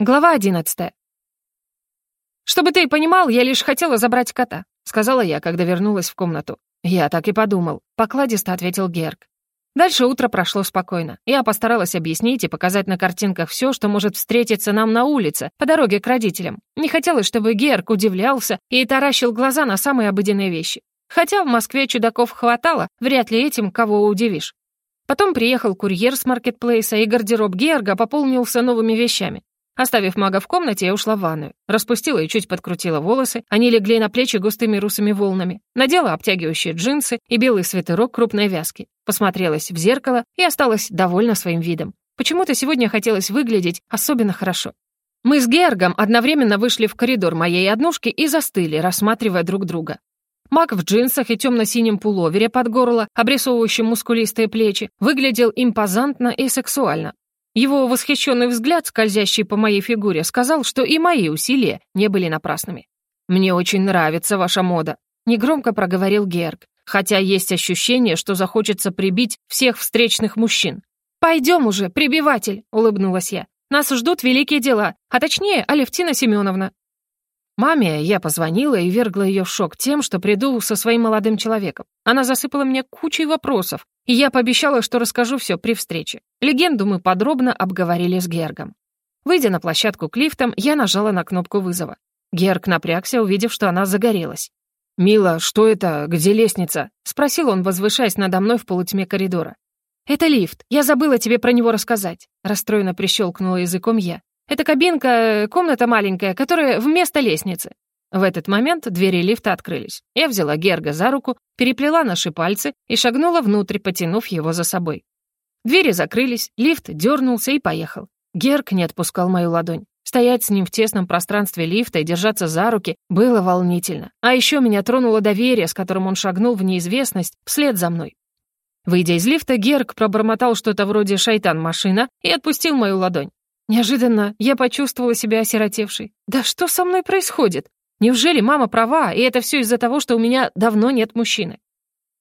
Глава одиннадцатая. «Чтобы ты понимал, я лишь хотела забрать кота», — сказала я, когда вернулась в комнату. «Я так и подумал», — покладисто ответил Герк. Дальше утро прошло спокойно. Я постаралась объяснить и показать на картинках все, что может встретиться нам на улице, по дороге к родителям. Не хотелось, чтобы Герк удивлялся и таращил глаза на самые обыденные вещи. Хотя в Москве чудаков хватало, вряд ли этим кого удивишь. Потом приехал курьер с маркетплейса, и гардероб Герга пополнился новыми вещами. Оставив мага в комнате, я ушла в ванную. Распустила и чуть подкрутила волосы, они легли на плечи густыми русыми волнами. Надела обтягивающие джинсы и белый свитерок крупной вязки. Посмотрелась в зеркало и осталась довольна своим видом. Почему-то сегодня хотелось выглядеть особенно хорошо. Мы с Гергом одновременно вышли в коридор моей однушки и застыли, рассматривая друг друга. Маг в джинсах и темно-синем пуловере под горло, обрисовывающем мускулистые плечи, выглядел импозантно и сексуально. Его восхищенный взгляд, скользящий по моей фигуре, сказал, что и мои усилия не были напрасными. «Мне очень нравится ваша мода», — негромко проговорил Герг, хотя есть ощущение, что захочется прибить всех встречных мужчин. «Пойдем уже, прибиватель», — улыбнулась я. «Нас ждут великие дела, а точнее Алевтина Семеновна». Маме я позвонила и вергла ее в шок тем, что приду со своим молодым человеком. Она засыпала меня кучей вопросов, и я пообещала, что расскажу все при встрече. Легенду мы подробно обговорили с Гергом. Выйдя на площадку к лифтам, я нажала на кнопку вызова. Герг напрягся, увидев, что она загорелась. «Мила, что это? Где лестница?» — спросил он, возвышаясь надо мной в полутьме коридора. «Это лифт. Я забыла тебе про него рассказать», — расстроенно прищелкнула языком я. «Это кабинка, комната маленькая, которая вместо лестницы. В этот момент двери лифта открылись. Я взяла Герга за руку, переплела наши пальцы и шагнула внутрь, потянув его за собой. Двери закрылись, лифт дернулся и поехал. Герг не отпускал мою ладонь. Стоять с ним в тесном пространстве лифта и держаться за руки было волнительно. А еще меня тронуло доверие, с которым он шагнул в неизвестность вслед за мной. Выйдя из лифта, Герг пробормотал что-то вроде «шайтан-машина» и отпустил мою ладонь. Неожиданно я почувствовала себя осиротевшей. «Да что со мной происходит? Неужели мама права, и это все из-за того, что у меня давно нет мужчины?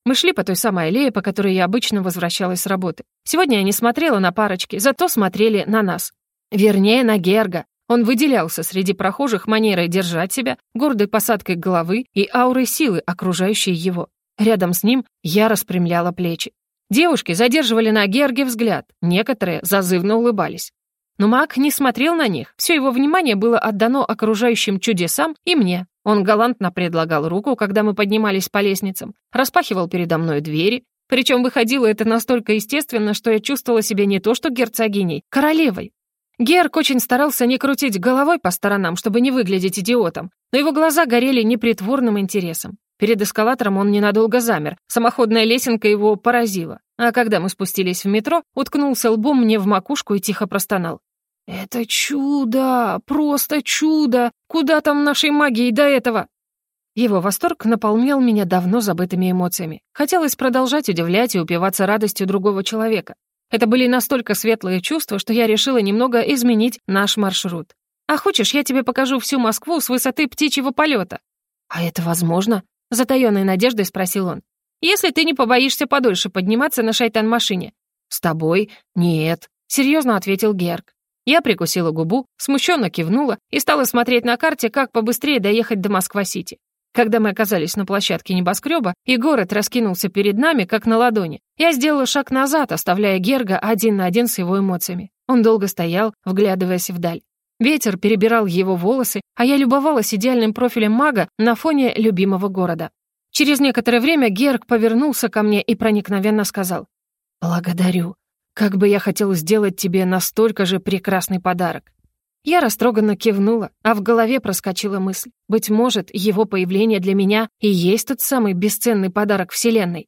Мы шли по той самой аллее, по которой я обычно возвращалась с работы. Сегодня я не смотрела на парочки, зато смотрели на нас. Вернее, на Герга. Он выделялся среди прохожих манерой держать себя, гордой посадкой головы и аурой силы, окружающей его. Рядом с ним я распрямляла плечи. Девушки задерживали на Герге взгляд, некоторые зазывно улыбались. Но маг не смотрел на них, все его внимание было отдано окружающим чудесам и мне. Он галантно предлагал руку, когда мы поднимались по лестницам, распахивал передо мной двери, причем выходило это настолько естественно, что я чувствовала себя не то что герцогиней, королевой. Герк очень старался не крутить головой по сторонам, чтобы не выглядеть идиотом, но его глаза горели непритворным интересом. Перед эскалатором он ненадолго замер, самоходная лесенка его поразила. А когда мы спустились в метро, уткнулся лбом мне в макушку и тихо простонал. «Это чудо! Просто чудо! Куда там нашей магии до этого?» Его восторг наполнял меня давно забытыми эмоциями. Хотелось продолжать удивлять и упиваться радостью другого человека. Это были настолько светлые чувства, что я решила немного изменить наш маршрут. «А хочешь, я тебе покажу всю Москву с высоты птичьего полета?» «А это возможно?» — затаённой надеждой спросил он. «Если ты не побоишься подольше подниматься на шайтан-машине». «С тобой? Нет», — серьезно ответил Герк. Я прикусила губу, смущенно кивнула и стала смотреть на карте, как побыстрее доехать до Москва-Сити. Когда мы оказались на площадке небоскреба, и город раскинулся перед нами, как на ладони, я сделала шаг назад, оставляя Герга один на один с его эмоциями. Он долго стоял, вглядываясь вдаль. Ветер перебирал его волосы, а я любовалась идеальным профилем мага на фоне любимого города. Через некоторое время Герг повернулся ко мне и проникновенно сказал «Благодарю. Как бы я хотел сделать тебе настолько же прекрасный подарок». Я растроганно кивнула, а в голове проскочила мысль. Быть может, его появление для меня и есть тот самый бесценный подарок Вселенной.